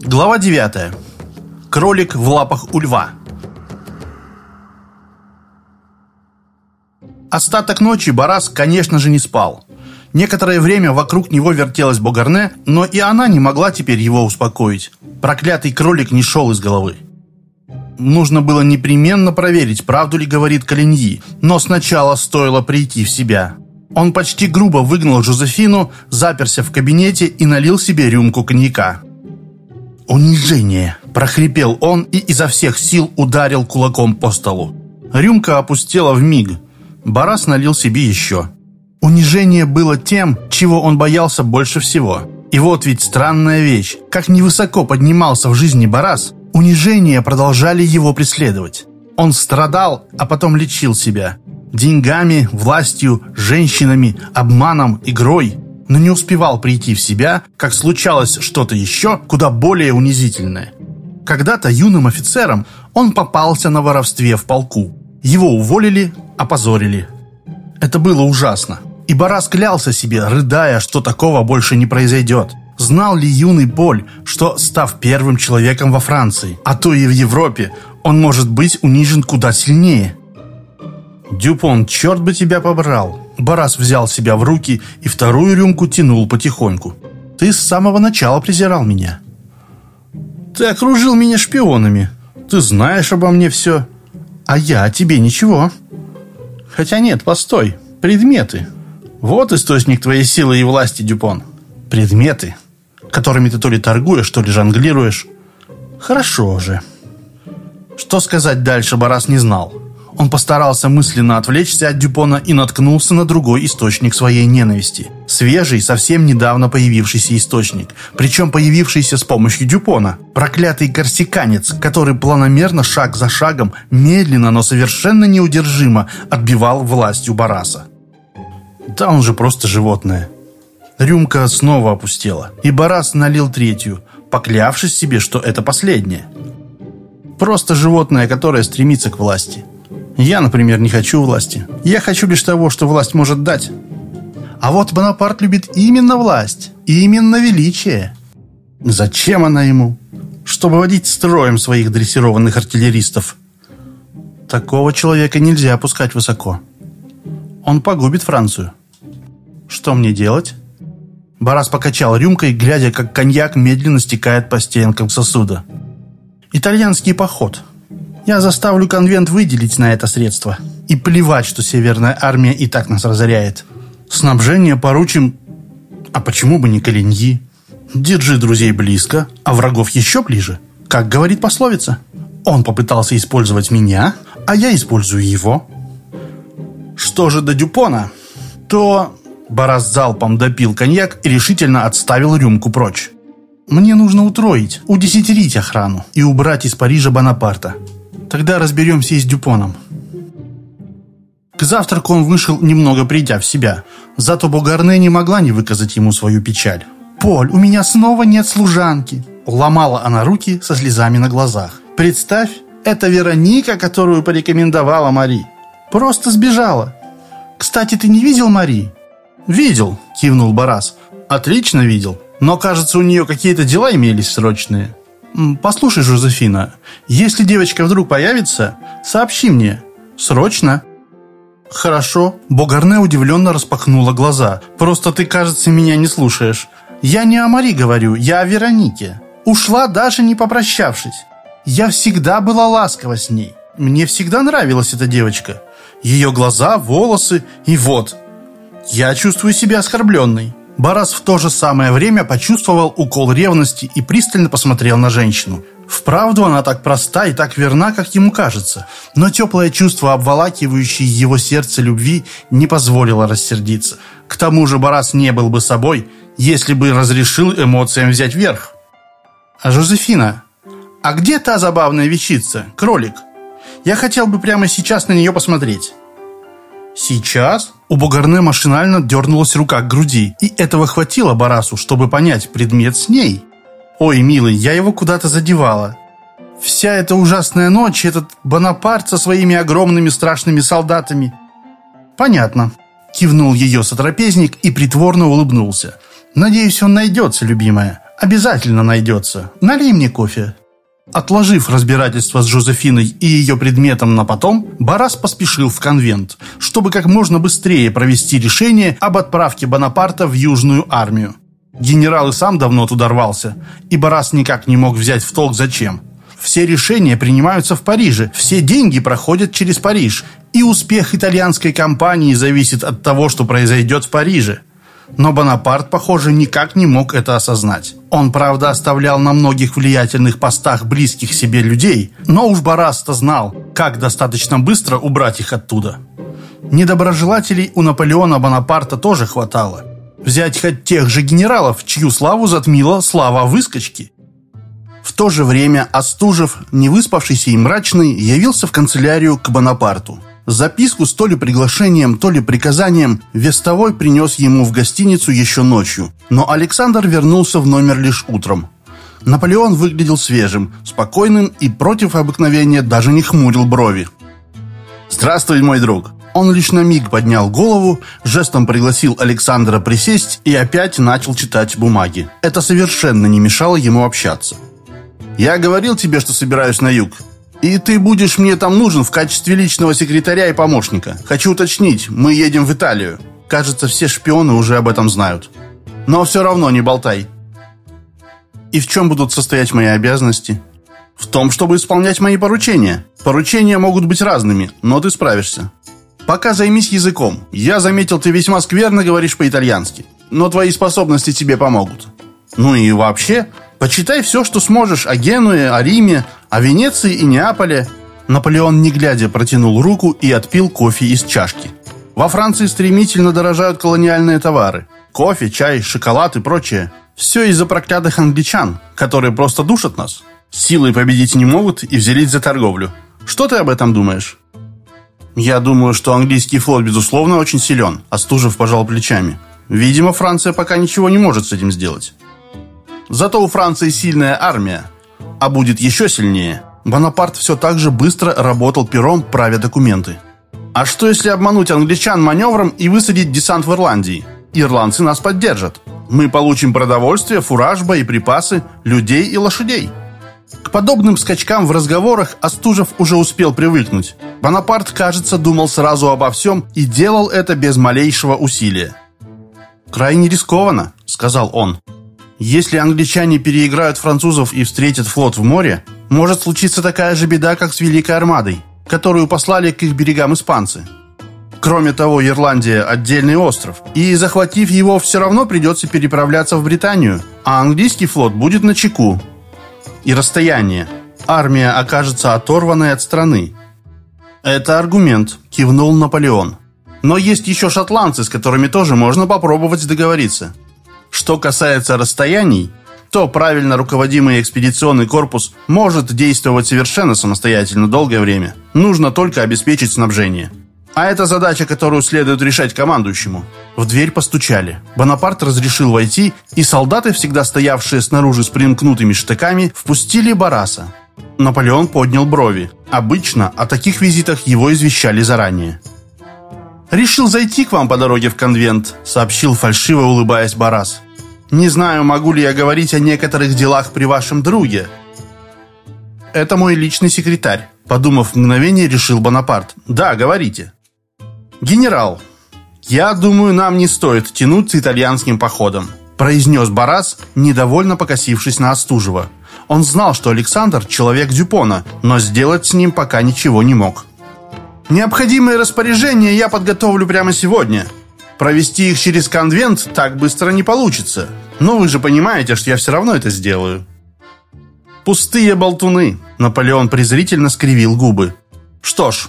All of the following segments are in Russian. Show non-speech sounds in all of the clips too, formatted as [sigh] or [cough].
Глава 9. Кролик в лапах у льва. Остаток ночи Барас, конечно же, не спал. Некоторое время вокруг него вертелась Богарне, но и она не могла теперь его успокоить. Проклятый кролик не шел из головы. Нужно было непременно проверить, правду ли говорит Калиньи, но сначала стоило прийти в себя. Он почти грубо выгнал Жозефину, заперся в кабинете и налил себе рюмку коньяка. «Унижение!» – прохрипел он и изо всех сил ударил кулаком по столу. Рюмка опустела в миг. Барас налил себе еще. Унижение было тем, чего он боялся больше всего. И вот ведь странная вещь. Как невысоко поднимался в жизни Барас, унижения продолжали его преследовать. Он страдал, а потом лечил себя. Деньгами, властью, женщинами, обманом, игрой. Но не успевал прийти в себя, как случалось что-то еще, куда более унизительное. Когда-то юным офицером он попался на воровстве в полку. Его уволили, опозорили. Это было ужасно. И Барас клялся себе, рыдая, что такого больше не произойдет. Знал ли юный Поль, что, став первым человеком во Франции, а то и в Европе, он может быть унижен куда сильнее? «Дюпон, черт бы тебя побрал!» Барас взял себя в руки и вторую рюмку тянул потихоньку. «Ты с самого начала презирал меня». «Ты окружил меня шпионами. Ты знаешь обо мне все. А я о тебе ничего». «Хотя нет, постой. Предметы. Вот источник твоей силы и власти, Дюпон. Предметы, которыми ты то ли торгуешь, то ли жонглируешь. Хорошо же». Что сказать дальше, Барас не знал. Он постарался мысленно отвлечься от Дюпона и наткнулся на другой источник своей ненависти. Свежий, совсем недавно появившийся источник. Причем появившийся с помощью Дюпона. Проклятый корсиканец, который планомерно, шаг за шагом, медленно, но совершенно неудержимо отбивал власть у Бараса. Да он же просто животное. Рюмка снова опустела, и Барас налил третью, поклявшись себе, что это последнее. Просто животное, которое стремится к власти. Я, например, не хочу власти. Я хочу лишь того, что власть может дать. А вот Бонапарт любит именно власть, именно величие. Зачем она ему? Чтобы водить строем своих дрессированных артиллеристов. Такого человека нельзя опускать высоко. Он погубит Францию. Что мне делать? Барас покачал рюмкой, глядя, как коньяк медленно стекает по стенкам сосуда. Итальянский поход. Я заставлю конвент выделить на это средства. И плевать, что Северная армия и так нас разоряет. Снабжение поручим... А почему бы не Калиньи? Держи друзей близко, а врагов еще ближе. Как говорит пословица. Он попытался использовать меня, а я использую его. Что же до Дюпона, то... Барас залпом допил коньяк и решительно отставил рюмку прочь. Мне нужно утроить, удесятерить охрану и убрать из Парижа Бонапарта. Тогда разберемся и с Дюпоном. К завтраку он вышел, немного придя в себя. Зато Богарне не могла не выказать ему свою печаль. «Поль, у меня снова нет служанки!» Ломала она руки со слезами на глазах. «Представь, это Вероника, которую порекомендовала Мари. Просто сбежала. Кстати, ты не видел Мари?» «Видел», — кивнул Барас. «Отлично видел. Но, кажется, у нее какие-то дела имелись срочные. «Послушай, Жозефина, если девочка вдруг появится, сообщи мне. Срочно». «Хорошо». Богарне удивленно распахнула глаза. «Просто ты, кажется, меня не слушаешь. Я не о Мари говорю, я о Веронике. Ушла даже не попрощавшись. Я всегда была ласкова с ней. Мне всегда нравилась эта девочка. Ее глаза, волосы и вот. Я чувствую себя оскорбленной. Барас в то же самое время почувствовал укол ревности и пристально посмотрел на женщину. Вправду она так проста и так верна, как ему кажется, но теплое чувство, обволакивающее его сердце любви, не позволило рассердиться. К тому же Барас не был бы собой, если бы разрешил эмоциям взять верх. «А Жозефина, а где та забавная вещица, кролик? Я хотел бы прямо сейчас на нее посмотреть». «Сейчас?» У Бугарне машинально дернулась рука к груди, и этого хватило Барасу, чтобы понять предмет с ней. «Ой, милый, я его куда-то задевала. Вся эта ужасная ночь, этот Бонапарт со своими огромными страшными солдатами». «Понятно», — кивнул ее сотрапезник и притворно улыбнулся. «Надеюсь, он найдется, любимая. «Обязательно найдется. Налей мне кофе». Отложив разбирательство с Жозефиной и ее предметом на потом, Барас поспешил в конвент, чтобы как можно быстрее провести решение об отправке Бонапарта в Южную армию. Генерал и сам давно туда рвался, и Барас никак не мог взять в толк зачем. Все решения принимаются в Париже, все деньги проходят через Париж, и успех итальянской кампании зависит от того, что произойдет в Париже. Но Бонапарт, похоже, никак не мог это осознать. Он, правда, оставлял на многих влиятельных постах близких себе людей, но уж Бараста знал, как достаточно быстро убрать их оттуда. Недоброжелателей у Наполеона Бонапарта тоже хватало. Взять хоть тех же генералов, чью славу затмила слава выскочки. В то же время Остужев, не выспавшийся и мрачный, явился в канцелярию к Бонапарту. Записку с то ли приглашением, то ли приказанием Вестовой принес ему в гостиницу еще ночью, но Александр вернулся в номер лишь утром. Наполеон выглядел свежим, спокойным и против обыкновения даже не хмурил брови. «Здравствуй, мой друг!» Он лишь на миг поднял голову, жестом пригласил Александра присесть и опять начал читать бумаги. Это совершенно не мешало ему общаться. «Я говорил тебе, что собираюсь на юг. И ты будешь мне там нужен в качестве личного секретаря и помощника. Хочу уточнить, мы едем в Италию. Кажется, все шпионы уже об этом знают. Но все равно не болтай. И в чем будут состоять мои обязанности? В том, чтобы исполнять мои поручения. Поручения могут быть разными, но ты справишься. Пока займись языком. Я заметил, ты весьма скверно говоришь по-итальянски. Но твои способности тебе помогут. Ну и вообще, почитай все, что сможешь о Генуе, о Риме, о Венеции и Неаполе Наполеон, не глядя, протянул руку и отпил кофе из чашки. Во Франции стремительно дорожают колониальные товары. Кофе, чай, шоколад и прочее. Все из-за проклятых англичан, которые просто душат нас. Силой победить не могут и взялись за торговлю. Что ты об этом думаешь? Я думаю, что английский флот, безусловно, очень силен. Остужев пожал плечами. Видимо, Франция пока ничего не может с этим сделать. Зато у Франции сильная армия, а будет еще сильнее. Бонапарт все так же быстро работал пером, правя документы. А что если обмануть англичан маневром и высадить десант в Ирландии? Ирландцы нас поддержат. Мы получим продовольствие, фураж, боеприпасы, людей и лошадей. К подобным скачкам в разговорах Остужев уже успел привыкнуть. Бонапарт, кажется, думал сразу обо всем и делал это без малейшего усилия. «Крайне рискованно», — сказал он. Если англичане переиграют французов и встретят флот в море, может случиться такая же беда, как с Великой Армадой, которую послали к их берегам испанцы. Кроме того, Ирландия – отдельный остров, и, захватив его, все равно придется переправляться в Британию, а английский флот будет на чеку. И расстояние. Армия окажется оторванной от страны. «Это аргумент», – кивнул Наполеон. «Но есть еще шотландцы, с которыми тоже можно попробовать договориться». Что касается расстояний, то правильно руководимый экспедиционный корпус может действовать совершенно самостоятельно долгое время. Нужно только обеспечить снабжение. А это задача, которую следует решать командующему. В дверь постучали. Бонапарт разрешил войти, и солдаты, всегда стоявшие снаружи с примкнутыми штыками, впустили Бараса. Наполеон поднял брови. Обычно о таких визитах его извещали заранее. «Решил зайти к вам по дороге в конвент», — сообщил фальшиво, улыбаясь Барас. «Не знаю, могу ли я говорить о некоторых делах при вашем друге». «Это мой личный секретарь», — подумав мгновение, решил Бонапарт. «Да, говорите». «Генерал, я думаю, нам не стоит тянуть с итальянским походом», произнес Барас, недовольно покосившись на Остужева. Он знал, что Александр — человек Дюпона, но сделать с ним пока ничего не мог. Необходимые распоряжения я подготовлю прямо сегодня. Провести их через конвент так быстро не получится. Но вы же понимаете, что я все равно это сделаю. Пустые болтуны. Наполеон презрительно скривил губы. Что ж,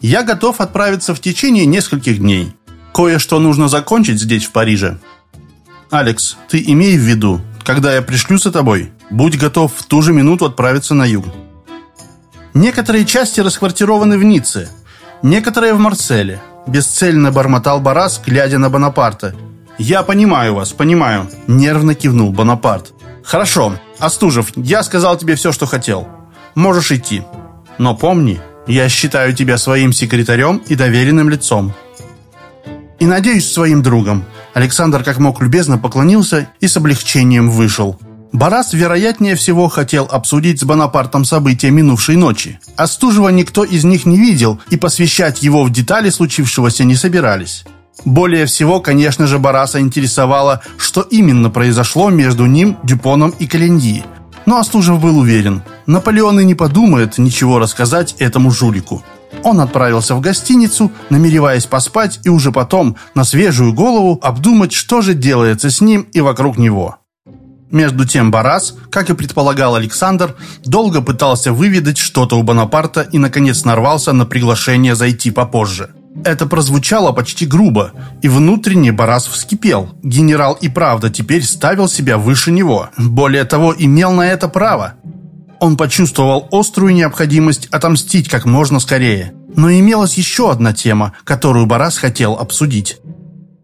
я готов отправиться в течение нескольких дней. Кое-что нужно закончить здесь, в Париже. Алекс, ты имей в виду, когда я пришлю за тобой, будь готов в ту же минуту отправиться на юг. Некоторые части расквартированы в Ницце, Некоторые в Марселе. Бесцельно бормотал Барас, глядя на Бонапарта. «Я понимаю вас, понимаю», — нервно кивнул Бонапарт. «Хорошо, Остужев, я сказал тебе все, что хотел. Можешь идти. Но помни, я считаю тебя своим секретарем и доверенным лицом. И надеюсь, своим другом». Александр как мог любезно поклонился и с облегчением вышел. Барас, вероятнее всего, хотел обсудить с Бонапартом события минувшей ночи. Остужева никто из них не видел, и посвящать его в детали случившегося не собирались. Более всего, конечно же, Бараса интересовало, что именно произошло между ним, Дюпоном и Калиньи. Но Остужев был уверен, Наполеон и не подумает ничего рассказать этому жулику. Он отправился в гостиницу, намереваясь поспать и уже потом, на свежую голову, обдумать, что же делается с ним и вокруг него. Между тем Барас, как и предполагал Александр, долго пытался выведать что-то у Бонапарта и, наконец, нарвался на приглашение зайти попозже. Это прозвучало почти грубо, и внутренне Барас вскипел. Генерал и правда теперь ставил себя выше него. Более того, имел на это право. Он почувствовал острую необходимость отомстить как можно скорее. Но имелась еще одна тема, которую Барас хотел обсудить.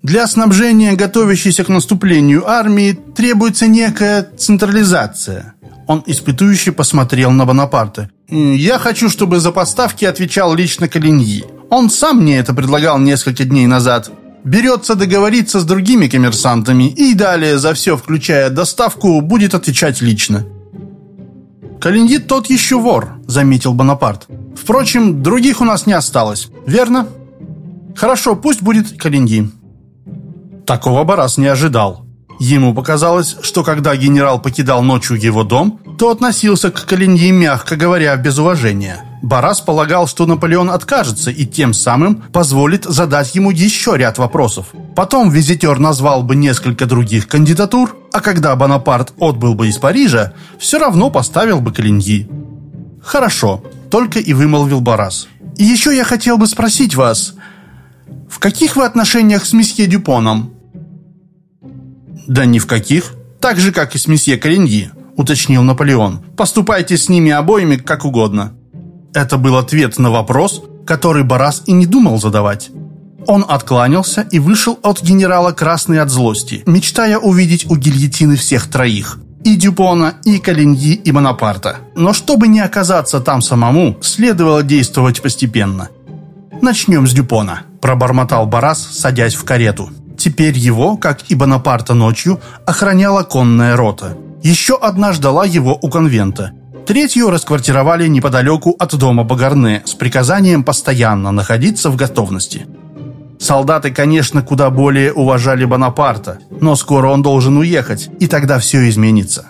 Для снабжения готовящейся к наступлению армии требуется некая централизация. Он испытующе посмотрел на Бонапарта. «Я хочу, чтобы за поставки отвечал лично Калиньи. Он сам мне это предлагал несколько дней назад. Берется договориться с другими коммерсантами и далее за все, включая доставку, будет отвечать лично». «Калиньи тот еще вор», — заметил Бонапарт. «Впрочем, других у нас не осталось, верно?» «Хорошо, пусть будет Калиньи». Такого Барас не ожидал. Ему показалось, что когда генерал покидал ночью его дом, то относился к Калиньи, мягко говоря, без уважения. Барас полагал, что Наполеон откажется и тем самым позволит задать ему еще ряд вопросов. Потом визитер назвал бы несколько других кандидатур, а когда Бонапарт отбыл бы из Парижа, все равно поставил бы Калиньи. «Хорошо», — только и вымолвил Барас. «И еще я хотел бы спросить вас, в каких вы отношениях с месье Дюпоном?» «Да ни в каких. Так же, как и с месье Калиньи», — уточнил Наполеон. «Поступайте с ними обоими как угодно». Это был ответ на вопрос, который Барас и не думал задавать. Он откланялся и вышел от генерала красный от злости, мечтая увидеть у гильотины всех троих. И Дюпона, и Калиньи, и Бонапарта. Но чтобы не оказаться там самому, следовало действовать постепенно. «Начнем с Дюпона», – пробормотал Барас, садясь в карету. Теперь его, как и Бонапарта ночью, охраняла конная рота. Еще одна ждала его у конвента. Третью расквартировали неподалеку от дома Багарне с приказанием постоянно находиться в готовности. Солдаты, конечно, куда более уважали Бонапарта, но скоро он должен уехать, и тогда все изменится.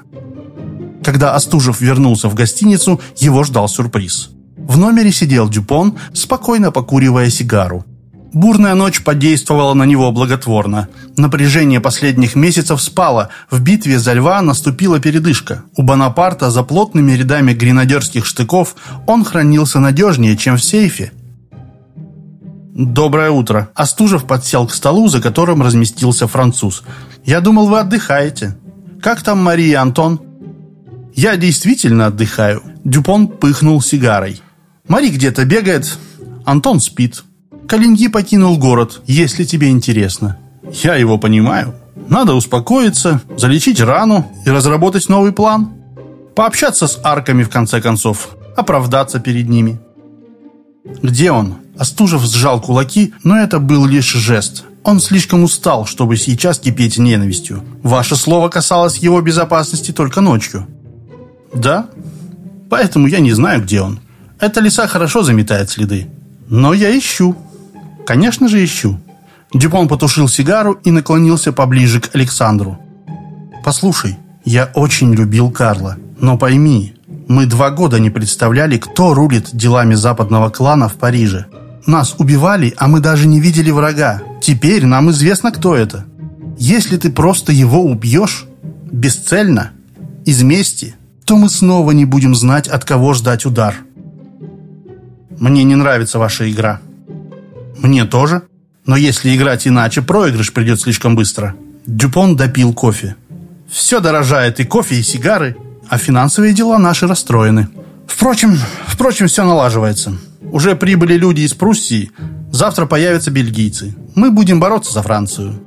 Когда Остужев вернулся в гостиницу, его ждал сюрприз. В номере сидел Дюпон, спокойно покуривая сигару. Бурная ночь подействовала на него благотворно. Напряжение последних месяцев спало. В битве за Льва наступила передышка. У Бонапарта за плотными рядами гренадерских штыков он хранился надежнее, чем в сейфе. «Доброе утро!» Остужев подсел к столу, за которым разместился француз. «Я думал, вы отдыхаете. Как там Мария и Антон?» «Я действительно отдыхаю». Дюпон пыхнул сигарой. «Мари где-то бегает, Антон спит». Калиньи покинул город, если тебе интересно. Я его понимаю. Надо успокоиться, залечить рану и разработать новый план. Пообщаться с арками, в конце концов. Оправдаться перед ними. Где он? Остужев сжал кулаки, но это был лишь жест. Он слишком устал, чтобы сейчас кипеть ненавистью. Ваше слово касалось его безопасности только ночью. Да? Поэтому я не знаю, где он. Эта лиса хорошо заметает следы. Но я ищу. «Конечно же ищу». Дюпон потушил сигару и наклонился поближе к Александру. «Послушай, я очень любил Карла, но пойми, мы два года не представляли, кто рулит делами западного клана в Париже. Нас убивали, а мы даже не видели врага. Теперь нам известно, кто это. Если ты просто его убьешь, бесцельно, из мести, то мы снова не будем знать, от кого ждать удар. Мне не нравится ваша игра. Мне тоже. Но если играть иначе, проигрыш придет слишком быстро. Дюпон допил кофе. Все дорожает, и кофе, и сигары. А финансовые дела наши расстроены. Впрочем, впрочем, все налаживается. Уже прибыли люди из Пруссии. Завтра появятся бельгийцы. Мы будем бороться за Францию.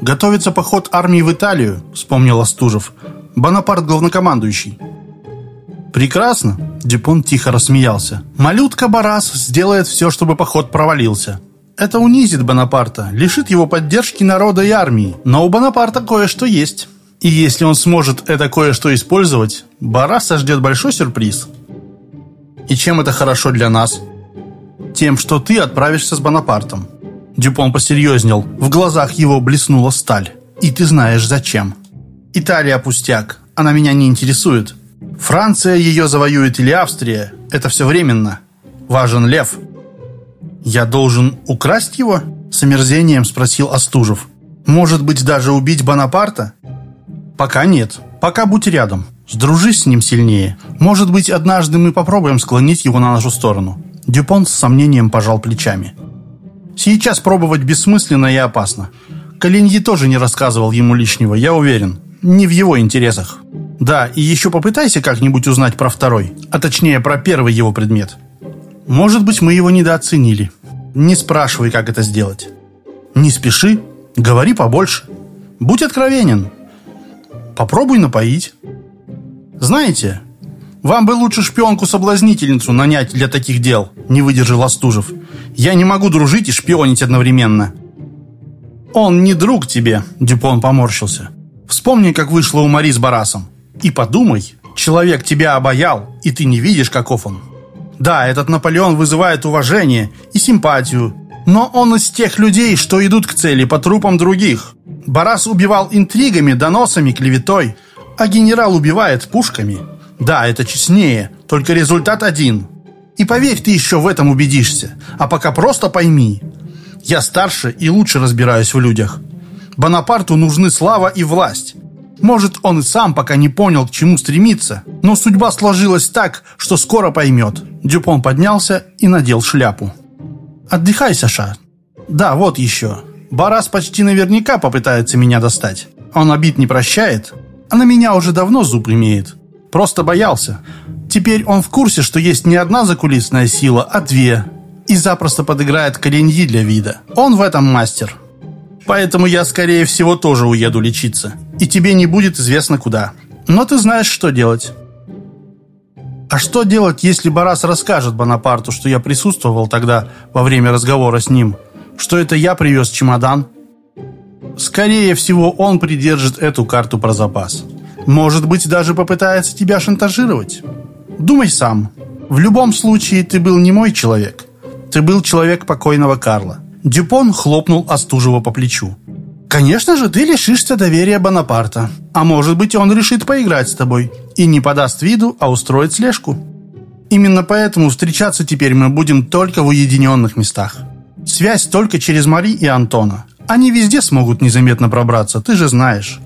Готовится поход армии в Италию, вспомнил Остужев. Бонапарт главнокомандующий. «Прекрасно!» – Дюпон тихо рассмеялся. «Малютка Барас сделает все, чтобы поход провалился. Это унизит Бонапарта, лишит его поддержки народа и армии. Но у Бонапарта кое-что есть. И если он сможет это кое-что использовать, Бараса ждет большой сюрприз. И чем это хорошо для нас? Тем, что ты отправишься с Бонапартом. Дюпон посерьезнел, в глазах его блеснула сталь. И ты знаешь зачем. Италия пустяк, она меня не интересует. Франция ее завоюет или Австрия, это все временно. Важен лев. Я должен украсть его? С омерзением спросил Остужев. Может быть, даже убить Бонапарта? Пока нет. Пока будь рядом. Сдружись с ним сильнее. Может быть, однажды мы попробуем склонить его на нашу сторону. Дюпон с сомнением пожал плечами. Сейчас пробовать бессмысленно и опасно. Калиньи тоже не рассказывал ему лишнего, я уверен. Не в его интересах. Да, и еще попытайся как-нибудь узнать про второй, а точнее про первый его предмет. Может быть, мы его недооценили. Не спрашивай, как это сделать. Не спеши, говори побольше. Будь откровенен. Попробуй напоить. Знаете, вам бы лучше шпионку-соблазнительницу нанять для таких дел, не выдержал Остужев. Я не могу дружить и шпионить одновременно. Он не друг тебе, Дюпон поморщился. Вспомни, как вышло у Мари с Барасом. И подумай, человек тебя обаял, и ты не видишь, каков он. Да, этот Наполеон вызывает уважение и симпатию, но он из тех людей, что идут к цели по трупам других. Барас убивал интригами, доносами, клеветой, а генерал убивает пушками. Да, это честнее, только результат один. И поверь, ты еще в этом убедишься. А пока просто пойми. Я старше и лучше разбираюсь в людях. Бонапарту нужны слава и власть. Может, он и сам пока не понял, к чему стремиться, но судьба сложилась так, что скоро поймет. Дюпон поднялся и надел шляпу. «Отдыхай, Саша. Да, вот еще. Барас почти наверняка попытается меня достать. Он обид не прощает, а на меня уже давно зуб имеет. Просто боялся. Теперь он в курсе, что есть не одна закулисная сила, а две. И запросто подыграет коленьи для вида. Он в этом мастер. Поэтому я, скорее всего, тоже уеду лечиться. И тебе не будет известно куда. Но ты знаешь, что делать. А что делать, если Барас расскажет Бонапарту, что я присутствовал тогда во время разговора с ним? Что это я привез чемодан? Скорее всего, он придержит эту карту про запас. Может быть, даже попытается тебя шантажировать. Думай сам. В любом случае, ты был не мой человек. Ты был человек покойного Карла. Дюпон хлопнул Остужева по плечу. «Конечно же, ты лишишься доверия Бонапарта. А может быть, он решит поиграть с тобой. И не подаст виду, а устроит слежку. Именно поэтому встречаться теперь мы будем только в уединенных местах. Связь только через Мари и Антона. Они везде смогут незаметно пробраться, ты же знаешь».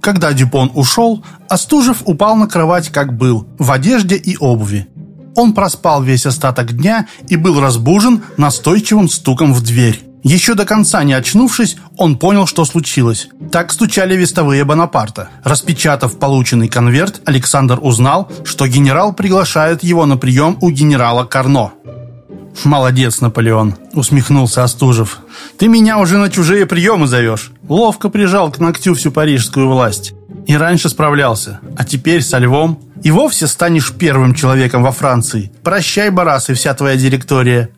Когда Дюпон ушел, Остужев упал на кровать, как был, в одежде и обуви. Он проспал весь остаток дня и был разбужен настойчивым стуком в дверь. Еще до конца не очнувшись, он понял, что случилось. Так стучали вестовые Бонапарта. Распечатав полученный конверт, Александр узнал, что генерал приглашает его на прием у генерала Карно. «Молодец, Наполеон», — усмехнулся Остужев. «Ты меня уже на чужие приемы зовешь. Ловко прижал к ногтю всю парижскую власть. И раньше справлялся. А теперь со львом и вовсе станешь первым человеком во Франции. Прощай, Барас, и вся твоя директория».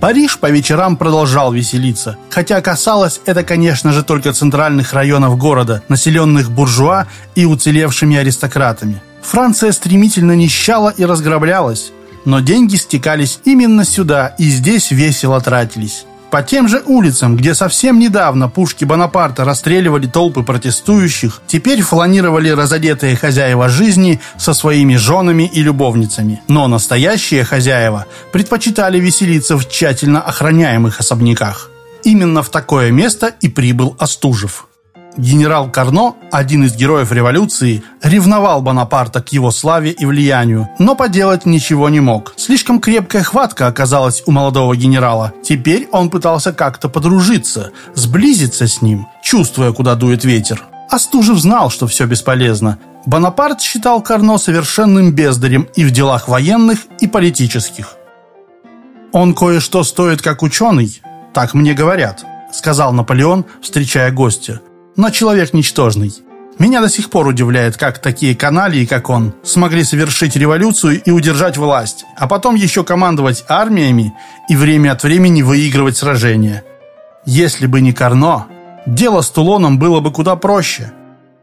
Париж по вечерам продолжал веселиться, хотя касалось это, конечно же, только центральных районов города, населенных буржуа и уцелевшими аристократами. Франция стремительно нищала и разграблялась, но деньги стекались именно сюда и здесь весело тратились. По тем же улицам, где совсем недавно пушки Бонапарта расстреливали толпы протестующих, теперь фланировали разодетые хозяева жизни со своими женами и любовницами. Но настоящие хозяева предпочитали веселиться в тщательно охраняемых особняках. Именно в такое место и прибыл Остужев. Генерал Карно, один из героев революции, ревновал Бонапарта к его славе и влиянию, но поделать ничего не мог. Слишком крепкая хватка оказалась у молодого генерала. Теперь он пытался как-то подружиться, сблизиться с ним, чувствуя, куда дует ветер. Остужев знал, что все бесполезно. Бонапарт считал Карно совершенным бездарем и в делах военных, и политических. «Он кое-что стоит как ученый, так мне говорят», сказал Наполеон, встречая гостя но человек ничтожный. Меня до сих пор удивляет, как такие каналии, как он, смогли совершить революцию и удержать власть, а потом еще командовать армиями и время от времени выигрывать сражения. Если бы не Карно, дело с Тулоном было бы куда проще.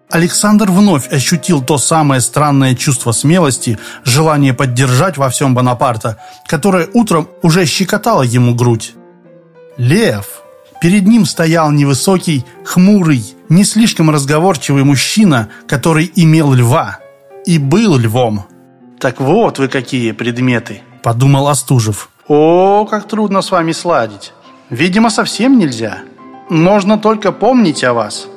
Александр вновь ощутил то самое странное чувство смелости, желание поддержать во всем Бонапарта, которое утром уже щекотало ему грудь. Лев. Перед ним стоял невысокий, хмурый, не слишком разговорчивый мужчина, который имел льва и был львом. «Так вот вы какие предметы», — подумал Остужев. «О, как трудно с вами сладить. Видимо, совсем нельзя. Можно только помнить о вас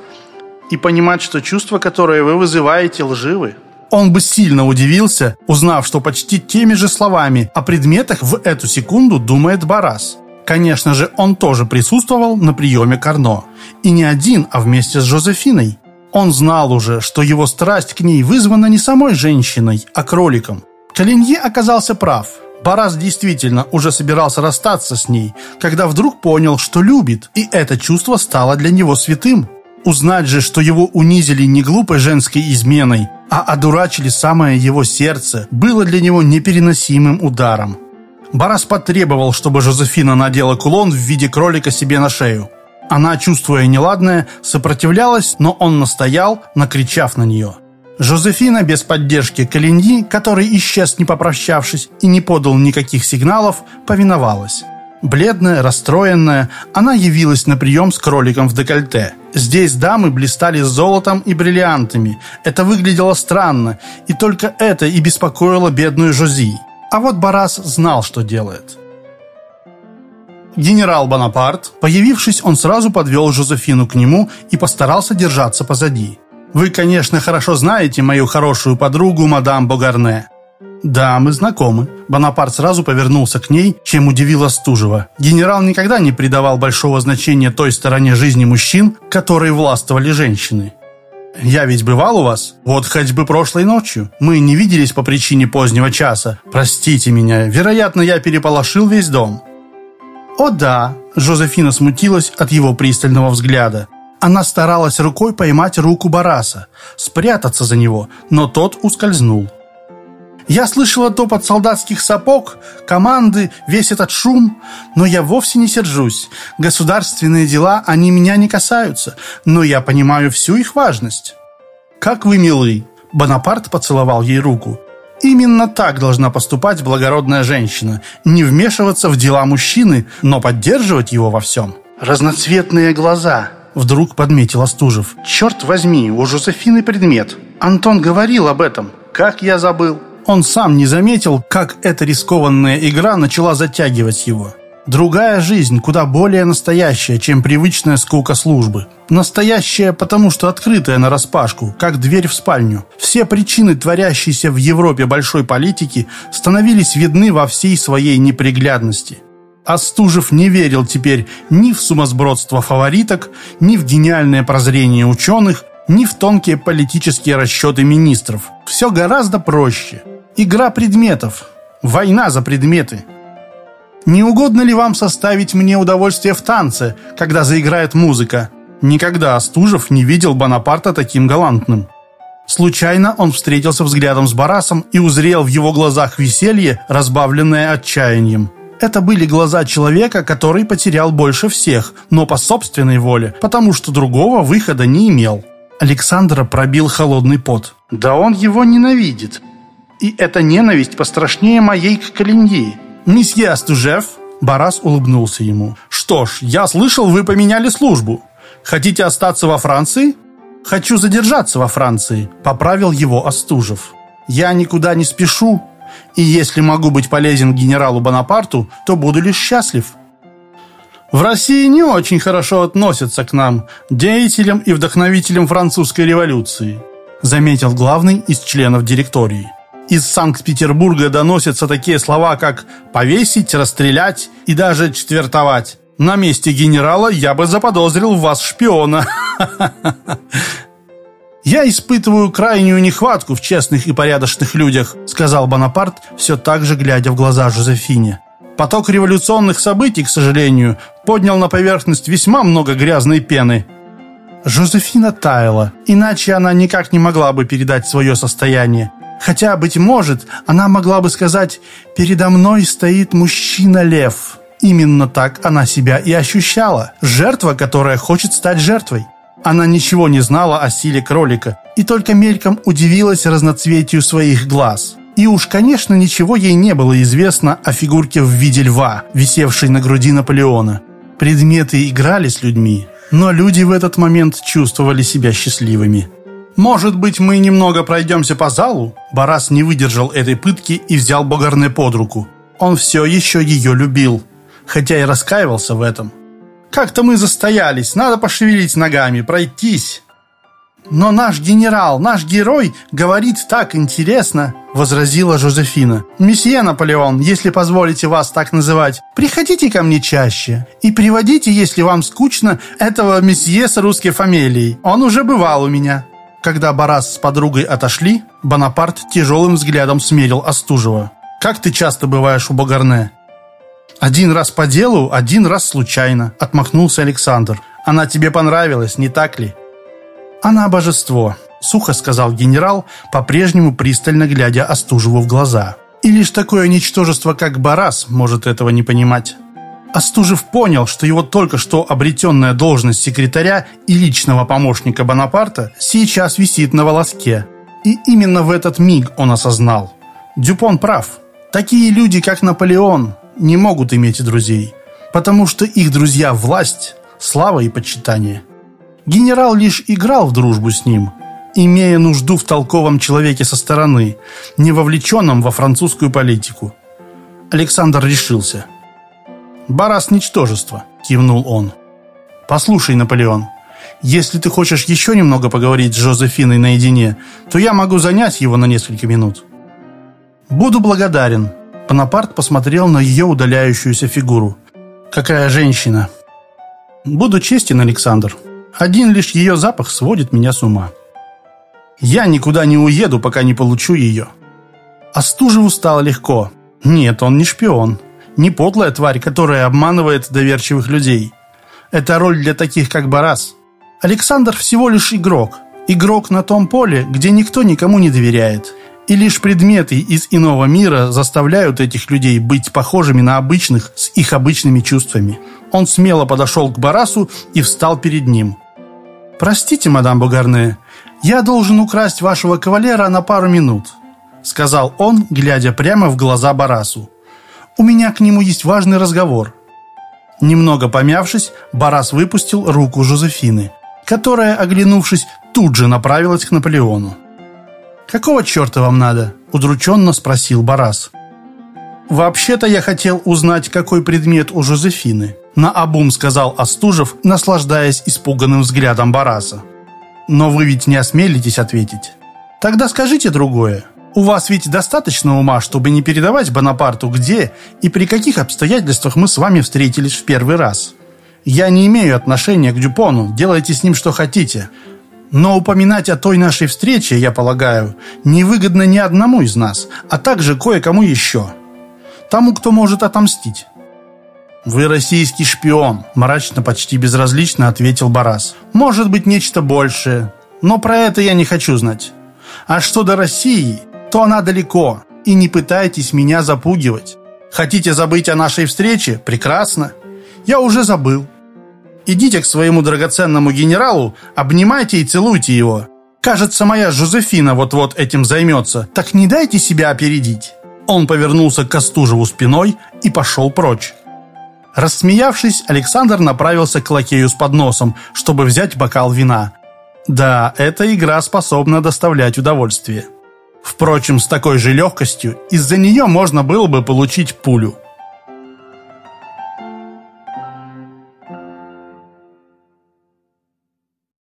и понимать, что чувства, которые вы вызываете, лживы. Он бы сильно удивился, узнав, что почти теми же словами о предметах в эту секунду думает Барас. Конечно же, он тоже присутствовал на приеме Карно. И не один, а вместе с Жозефиной. Он знал уже, что его страсть к ней вызвана не самой женщиной, а кроликом. Калинье оказался прав. Барас действительно уже собирался расстаться с ней, когда вдруг понял, что любит, и это чувство стало для него святым. Узнать же, что его унизили не глупой женской изменой, а одурачили самое его сердце, было для него непереносимым ударом. Барас потребовал, чтобы Жозефина надела кулон в виде кролика себе на шею. Она, чувствуя неладное, сопротивлялась, но он настоял, накричав на нее. Жозефина без поддержки Калиньи, который исчез не попрощавшись и не подал никаких сигналов, повиновалась. Бледная, расстроенная, она явилась на прием с кроликом в декольте. Здесь дамы блистали золотом и бриллиантами. Это выглядело странно, и только это и беспокоило бедную Жози. А вот Барас знал, что делает. Генерал Бонапарт, появившись, он сразу подвел Жозефину к нему и постарался держаться позади. «Вы, конечно, хорошо знаете мою хорошую подругу, мадам Богарне. «Да, мы знакомы». Бонапарт сразу повернулся к ней, чем удивила Стужева. Генерал никогда не придавал большого значения той стороне жизни мужчин, которые властвовали женщины. «Я ведь бывал у вас? Вот хоть бы прошлой ночью. Мы не виделись по причине позднего часа. Простите меня, вероятно, я переполошил весь дом». «О да», – Жозефина смутилась от его пристального взгляда. Она старалась рукой поймать руку Бараса, спрятаться за него, но тот ускользнул. Я слышала топот солдатских сапог, команды, весь этот шум, но я вовсе не сержусь. Государственные дела, они меня не касаются, но я понимаю всю их важность. Как вы милы. Бонапарт поцеловал ей руку. Именно так должна поступать благородная женщина. Не вмешиваться в дела мужчины, но поддерживать его во всем. Разноцветные глаза, вдруг подметил Остужев. Черт возьми, у Жозефины предмет. Антон говорил об этом. Как я забыл. Он сам не заметил, как эта рискованная игра начала затягивать его. Другая жизнь, куда более настоящая, чем привычная скука службы. Настоящая, потому что открытая нараспашку, как дверь в спальню. Все причины, творящиеся в Европе большой политики, становились видны во всей своей неприглядности. Остужев не верил теперь ни в сумасбродство фавориток, ни в гениальное прозрение ученых, ни в тонкие политические расчеты министров. Все гораздо проще – Игра предметов. Война за предметы. Не угодно ли вам составить мне удовольствие в танце, когда заиграет музыка? Никогда Остужев не видел Бонапарта таким галантным. Случайно он встретился взглядом с Барасом и узрел в его глазах веселье, разбавленное отчаянием. Это были глаза человека, который потерял больше всех, но по собственной воле, потому что другого выхода не имел. Александра пробил холодный пот. «Да он его ненавидит. И эта ненависть пострашнее моей к Калиньи. Месье Астужев, Барас улыбнулся ему. Что ж, я слышал, вы поменяли службу. Хотите остаться во Франции? Хочу задержаться во Франции, поправил его Остужев. Я никуда не спешу, и если могу быть полезен генералу Бонапарту, то буду лишь счастлив. В России не очень хорошо относятся к нам, деятелям и вдохновителям французской революции, заметил главный из членов директории. Из Санкт-Петербурга доносятся такие слова, как «повесить», «расстрелять» и даже «четвертовать». На месте генерала я бы заподозрил вас шпиона. [laughs] «Я испытываю крайнюю нехватку в честных и порядочных людях», сказал Бонапарт, все так же глядя в глаза Жозефине. «Поток революционных событий, к сожалению, поднял на поверхность весьма много грязной пены». Жозефина таяла, иначе она никак не могла бы передать свое состояние. Хотя, быть может, она могла бы сказать «Передо мной стоит мужчина-лев». Именно так она себя и ощущала. Жертва, которая хочет стать жертвой. Она ничего не знала о силе кролика и только мельком удивилась разноцветию своих глаз. И уж, конечно, ничего ей не было известно о фигурке в виде льва, висевшей на груди Наполеона. Предметы играли с людьми, но люди в этот момент чувствовали себя счастливыми. «Может быть, мы немного пройдемся по залу?» Барас не выдержал этой пытки и взял Богарне под руку. Он все еще ее любил, хотя и раскаивался в этом. «Как-то мы застоялись, надо пошевелить ногами, пройтись». «Но наш генерал, наш герой говорит так интересно», — возразила Жозефина. «Месье Наполеон, если позволите вас так называть, приходите ко мне чаще и приводите, если вам скучно, этого месье с русской фамилией. Он уже бывал у меня». Когда Барас с подругой отошли, Бонапарт тяжелым взглядом смерил Остужева. «Как ты часто бываешь у Багарне?» «Один раз по делу, один раз случайно», — отмахнулся Александр. «Она тебе понравилась, не так ли?» «Она божество», — сухо сказал генерал, по-прежнему пристально глядя Остужеву в глаза. «И лишь такое ничтожество, как Барас, может этого не понимать». Остужев понял, что его только что обретенная должность секретаря и личного помощника Бонапарта сейчас висит на волоске. И именно в этот миг он осознал. Дюпон прав. Такие люди, как Наполеон, не могут иметь друзей, потому что их друзья – власть, слава и почитание. Генерал лишь играл в дружбу с ним, имея нужду в толковом человеке со стороны, не вовлеченном во французскую политику. Александр решился – «Барас – ничтожество», – кивнул он. «Послушай, Наполеон, если ты хочешь еще немного поговорить с Жозефиной наедине, то я могу занять его на несколько минут». «Буду благодарен». Бонапарт посмотрел на ее удаляющуюся фигуру. «Какая женщина!» «Буду честен, Александр. Один лишь ее запах сводит меня с ума. Я никуда не уеду, пока не получу ее». Остужеву стало легко. Нет, он не шпион не подлая тварь, которая обманывает доверчивых людей. Это роль для таких, как Барас. Александр всего лишь игрок. Игрок на том поле, где никто никому не доверяет. И лишь предметы из иного мира заставляют этих людей быть похожими на обычных с их обычными чувствами. Он смело подошел к Барасу и встал перед ним. «Простите, мадам Бугарне, я должен украсть вашего кавалера на пару минут», сказал он, глядя прямо в глаза Барасу. У меня к нему есть важный разговор». Немного помявшись, Барас выпустил руку Жозефины, которая, оглянувшись, тут же направилась к Наполеону. «Какого черта вам надо?» – удрученно спросил Барас. «Вообще-то я хотел узнать, какой предмет у Жозефины», – наобум сказал Остужев, наслаждаясь испуганным взглядом Бараса. «Но вы ведь не осмелитесь ответить. Тогда скажите другое. У вас ведь достаточно ума, чтобы не передавать Бонапарту, где и при каких обстоятельствах мы с вами встретились в первый раз. Я не имею отношения к Дюпону, делайте с ним что хотите. Но упоминать о той нашей встрече, я полагаю, невыгодно ни одному из нас, а также кое-кому еще. Тому, кто может отомстить. «Вы российский шпион», – мрачно, почти безразлично ответил Барас. «Может быть, нечто большее, но про это я не хочу знать. А что до России, то она далеко, и не пытайтесь меня запугивать. Хотите забыть о нашей встрече? Прекрасно. Я уже забыл. Идите к своему драгоценному генералу, обнимайте и целуйте его. Кажется, моя Жозефина вот-вот этим займется, так не дайте себя опередить». Он повернулся к Костужеву спиной и пошел прочь. Рассмеявшись, Александр направился к лакею с подносом, чтобы взять бокал вина. Да, эта игра способна доставлять удовольствие. Впрочем, с такой же легкостью из-за нее можно было бы получить пулю –